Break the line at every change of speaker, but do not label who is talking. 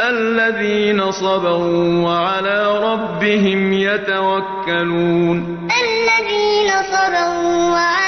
الَّذِينَ صَبَرُوا وَعَلَىٰ رَبِّهِمْ يَتَوَكَّلُونَ. الَّذِينَ صَبَرُوا وَعَلَىٰ